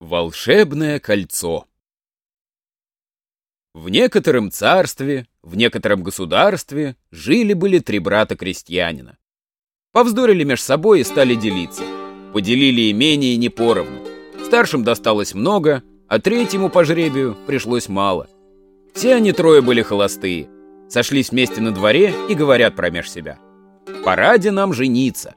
Волшебное кольцо В некотором царстве, в некотором государстве жили-были три брата-крестьянина. Повздорили меж собой и стали делиться. Поделили имение не поровну. Старшим досталось много, а третьему по жребию пришлось мало. Все они трое были холостые. Сошлись вместе на дворе и говорят промеж себя. «Пора нам жениться».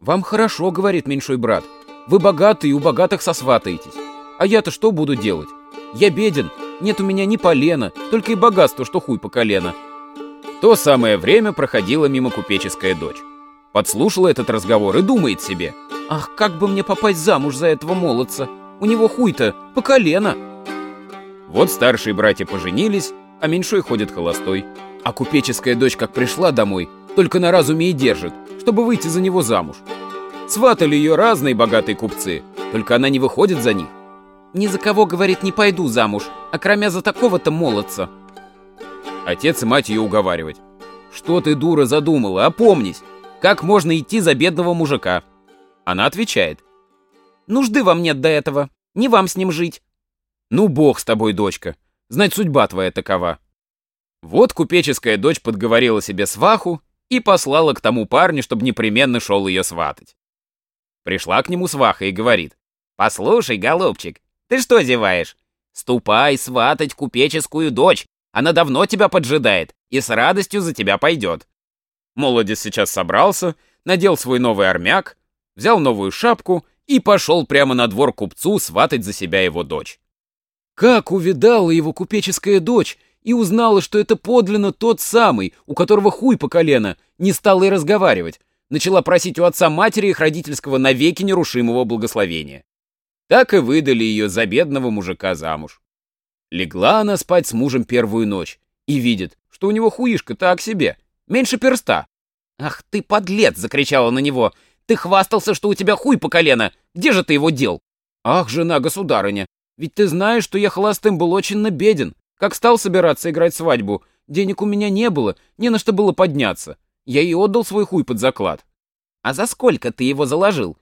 «Вам хорошо», — говорит меньшой брат. Вы богатые у богатых сосватаетесь. А я-то что буду делать? Я беден, нет у меня ни полена, только и богатство, что хуй по колено. В то самое время проходила мимо купеческая дочь. Подслушала этот разговор и думает себе. Ах, как бы мне попасть замуж за этого молодца? У него хуй-то по колено. Вот старшие братья поженились, а меньшой ходит холостой. А купеческая дочь как пришла домой, только на разуме и держит, чтобы выйти за него замуж. Сватали ее разные богатые купцы, только она не выходит за них. Ни за кого, говорит, не пойду замуж, а кроме за такого-то молодца. Отец и мать ее уговаривать. Что ты, дура, задумала, опомнись. Как можно идти за бедного мужика? Она отвечает. Нужды вам нет до этого, не вам с ним жить. Ну, бог с тобой, дочка. Знать, судьба твоя такова. Вот купеческая дочь подговорила себе сваху и послала к тому парню, чтобы непременно шел ее сватать. Пришла к нему сваха и говорит. «Послушай, голубчик, ты что зеваешь? Ступай сватать купеческую дочь, она давно тебя поджидает и с радостью за тебя пойдет». Молодец сейчас собрался, надел свой новый армяк, взял новую шапку и пошел прямо на двор купцу сватать за себя его дочь. Как увидала его купеческая дочь и узнала, что это подлинно тот самый, у которого хуй по колено, не стала и разговаривать, начала просить у отца матери их родительского навеки нерушимого благословения. Так и выдали ее за бедного мужика замуж. Легла она спать с мужем первую ночь и видит, что у него хуишка так себе, меньше перста. «Ах ты, подлец!» — закричала на него. «Ты хвастался, что у тебя хуй по колено! Где же ты его дел?» «Ах, жена государыня, ведь ты знаешь, что я холостым был очень беден. Как стал собираться играть свадьбу, денег у меня не было, не на что было подняться. Я и отдал свой хуй под заклад. А за сколько ты его заложил?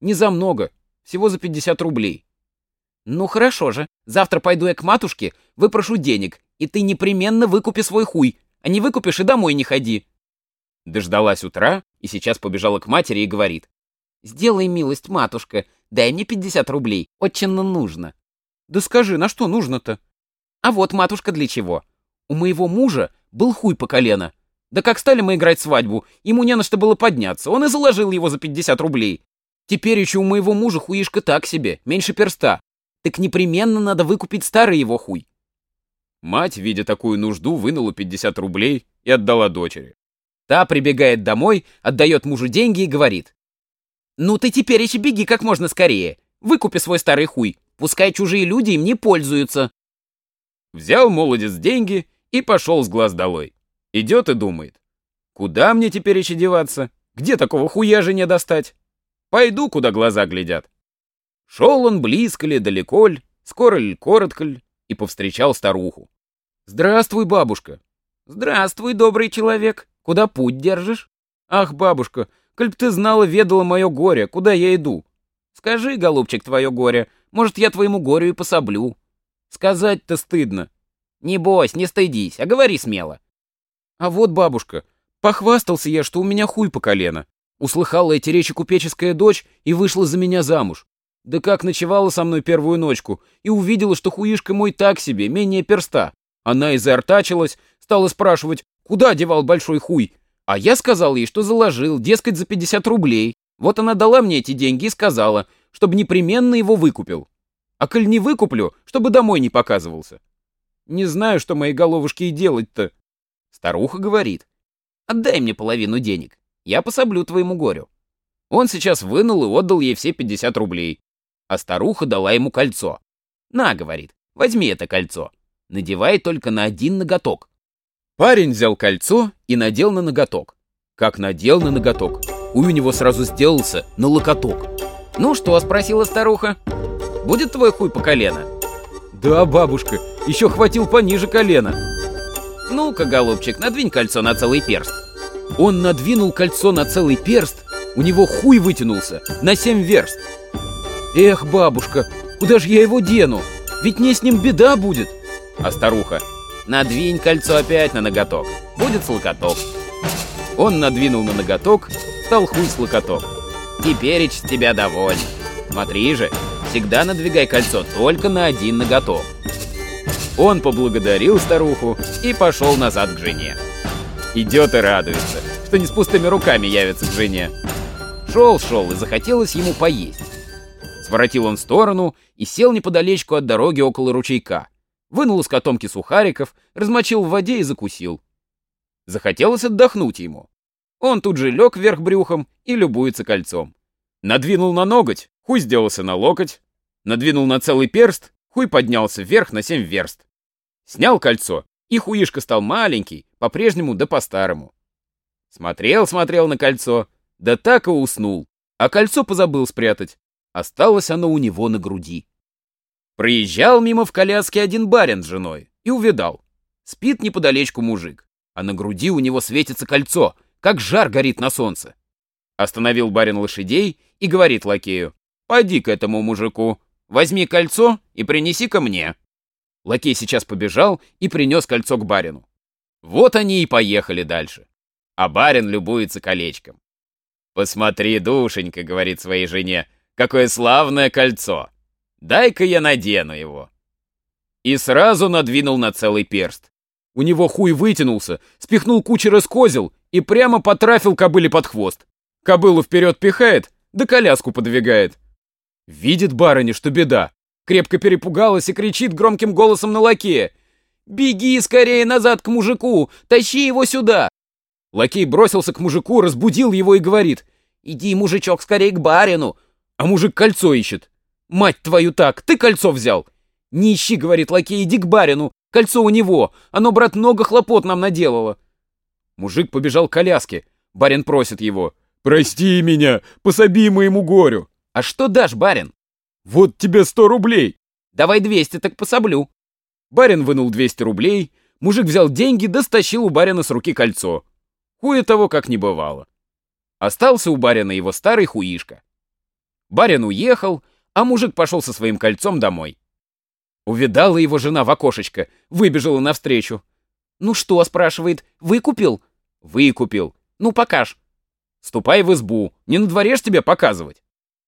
Не за много, всего за 50 рублей. Ну хорошо же, завтра пойду я к матушке, выпрошу денег, и ты непременно выкупи свой хуй, а не выкупишь и домой не ходи. Дождалась утра и сейчас побежала к матери и говорит. Сделай милость, матушка, дай мне 50 рублей, очень нужно. Да скажи, на что нужно-то? А вот, матушка, для чего? У моего мужа был хуй по колено, да как стали мы играть свадьбу, ему не на что было подняться, он и заложил его за 50 рублей. Теперь еще у моего мужа хуишка так себе, меньше перста. Так непременно надо выкупить старый его хуй. Мать, видя такую нужду, вынула 50 рублей и отдала дочери. Та прибегает домой, отдает мужу деньги и говорит. «Ну ты теперь еще беги как можно скорее. Выкупи свой старый хуй. Пускай чужие люди им не пользуются». Взял молодец деньги и пошел с глаз долой. Идет и думает. Куда мне теперь еще деваться? Где такого хуя же не достать? Пойду, куда глаза глядят. Шел он близко ли, далеко ли, скоро ли, коротко ли, и повстречал старуху. «Здравствуй, бабушка!» «Здравствуй, добрый человек! Куда путь держишь?» «Ах, бабушка, коль б ты знала, ведала мое горе, куда я иду?» «Скажи, голубчик, твое горе, может, я твоему горю и пособлю?» «Сказать-то стыдно». «Не бойся, не стыдись, а говори смело». А вот, бабушка, похвастался я, что у меня хуй по колено. Услыхала эти речи купеческая дочь и вышла за меня замуж. Да как ночевала со мной первую ночку и увидела, что хуишка мой так себе, менее перста. Она и заортачилась, стала спрашивать, куда девал большой хуй. А я сказал ей, что заложил, дескать, за 50 рублей. Вот она дала мне эти деньги и сказала, чтобы непременно его выкупил. А коль не выкуплю, чтобы домой не показывался. Не знаю, что моей головушке и делать-то. Старуха говорит, «Отдай мне половину денег, я пособлю твоему горю». Он сейчас вынул и отдал ей все 50 рублей, а старуха дала ему кольцо. «На», — говорит, — «возьми это кольцо, надевай только на один ноготок». Парень взял кольцо и надел на ноготок. Как надел на ноготок, у него сразу сделался на локоток. «Ну что?» — спросила старуха. «Будет твой хуй по колено?» «Да, бабушка, еще хватил пониже колена». «Ну-ка, голубчик, надвинь кольцо на целый перст». Он надвинул кольцо на целый перст, у него хуй вытянулся на семь верст. Эх, бабушка, Куда же я его дену? Ведь мне с ним беда будет. А старуха, надвинь кольцо опять на ноготок, будет с локоток. Он надвинул на ноготок, стал хуй с локоток. Теперь с тебя доволен. Смотри же, всегда надвигай кольцо только на один ноготок. Он поблагодарил старуху и пошел назад к жене. Идет и радуется, что не с пустыми руками явится к жене. Шел-шел, и захотелось ему поесть. Своротил он в сторону и сел неподалечку от дороги около ручейка. Вынул из котомки сухариков, размочил в воде и закусил. Захотелось отдохнуть ему. Он тут же лег вверх брюхом и любуется кольцом. Надвинул на ноготь, хуй сделался на локоть. Надвинул на целый перст, хуй поднялся вверх на семь верст. Снял кольцо, и хуишка стал маленький, по-прежнему да по-старому. Смотрел-смотрел на кольцо, да так и уснул, а кольцо позабыл спрятать. Осталось оно у него на груди. Проезжал мимо в коляске один барин с женой и увидал. Спит неподалечку мужик, а на груди у него светится кольцо, как жар горит на солнце. Остановил барин лошадей и говорит лакею, «Пойди к этому мужику, возьми кольцо и принеси ко мне». Лакей сейчас побежал и принес кольцо к барину. Вот они и поехали дальше. А барин любуется колечком. «Посмотри, душенька», — говорит своей жене, — «какое славное кольцо! Дай-ка я надену его». И сразу надвинул на целый перст. У него хуй вытянулся, спихнул кучера с и прямо потрафил кобыле под хвост. Кобылу вперед пихает, да коляску подвигает. Видит барыня, что беда. Крепко перепугалась и кричит громким голосом на лакея. «Беги скорее назад к мужику! Тащи его сюда!» Лакей бросился к мужику, разбудил его и говорит. «Иди, мужичок, скорее к барину!» А мужик кольцо ищет. «Мать твою так, ты кольцо взял!» «Не ищи, — говорит лакей, — иди к барину, кольцо у него, оно, брат, много хлопот нам наделало!» Мужик побежал к коляске. Барин просит его. «Прости меня, пособи моему горю!» «А что дашь, барин?» «Вот тебе сто рублей!» «Давай двести, так пособлю!» Барин вынул 200 рублей, мужик взял деньги, да стащил у барина с руки кольцо. Хуя того, как не бывало. Остался у барина его старый хуишка. Барин уехал, а мужик пошел со своим кольцом домой. Увидала его жена в окошечко, выбежала навстречу. «Ну что?» — спрашивает. «Выкупил?» «Выкупил. Ну, покаж». «Ступай в избу. Не на дворе ж тебе показывать».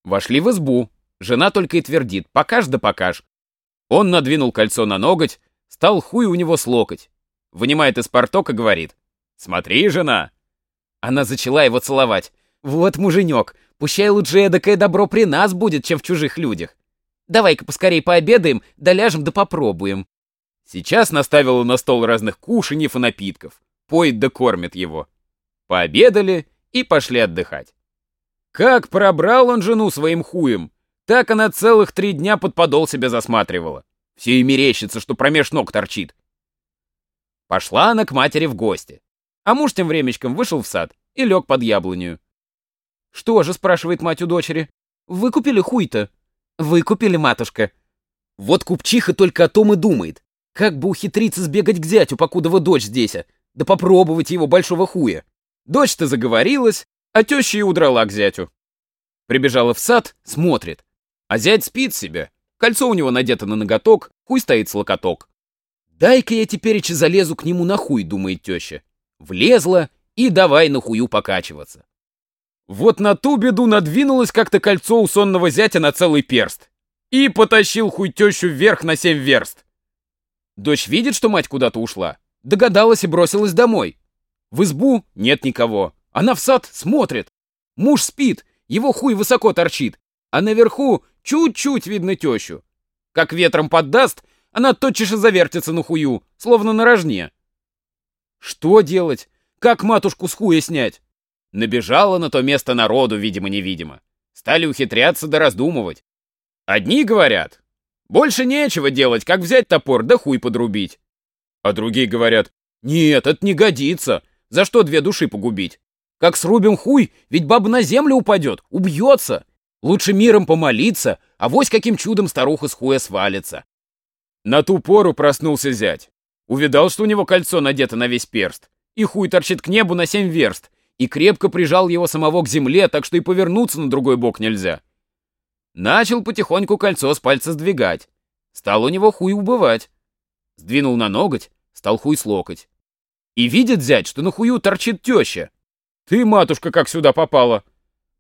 Вошли в избу. Жена только и твердит. «Покаж да покаж». Он надвинул кольцо на ноготь, стал хуй у него с локоть. Вынимает из порток и говорит. «Смотри, жена!» Она зачала его целовать. «Вот муженек, пущай лучше эдакое добро при нас будет, чем в чужих людях. Давай-ка поскорей пообедаем, да ляжем да попробуем». Сейчас наставила на стол разных кушаньев и напитков. Поет да кормит его. Пообедали и пошли отдыхать. Как пробрал он жену своим хуем, так она целых три дня под подол себя засматривала. Все и мерещится, что промеж ног торчит. Пошла она к матери в гости. А муж тем времечком вышел в сад и лег под яблонью. «Что же?» — спрашивает мать у дочери. «Выкупили хуй-то?» «Выкупили, матушка». Вот купчиха только о том и думает. Как бы ухитриться сбегать к зятю, покудова дочь здесь, а? да попробовать его большого хуя. Дочь-то заговорилась, а теща и удрала к зятю. Прибежала в сад, смотрит. А зять спит себе. Кольцо у него надето на ноготок, хуй стоит с локоток. «Дай-ка я теперь залезу к нему на хуй», — думает теща. Влезла и давай на хую покачиваться. Вот на ту беду надвинулось как-то кольцо у сонного зятя на целый перст. И потащил хуй тещу вверх на семь верст. Дочь видит, что мать куда-то ушла. Догадалась и бросилась домой. В избу нет никого. Она в сад смотрит. Муж спит, его хуй высоко торчит, а наверху чуть-чуть видно тещу. Как ветром поддаст, она тотчас же завертится на хую, словно на рожне. Что делать? Как матушку с хуя снять? Набежала на то место народу, видимо-невидимо. Стали ухитряться да раздумывать. Одни говорят, больше нечего делать, как взять топор да хуй подрубить. А другие говорят, нет, это не годится, за что две души погубить? Как срубим хуй, ведь баба на землю упадет, убьется. Лучше миром помолиться, а вось каким чудом старуха с хуя свалится. На ту пору проснулся зять. Увидал, что у него кольцо надето на весь перст, и хуй торчит к небу на семь верст, и крепко прижал его самого к земле, так что и повернуться на другой бок нельзя. Начал потихоньку кольцо с пальца сдвигать. Стал у него хуй убывать. Сдвинул на ноготь, стал хуй с локоть. И видит зять, что на хую торчит теща. Ты, матушка, как сюда попала?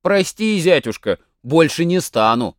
Прости, зятюшка, больше не стану.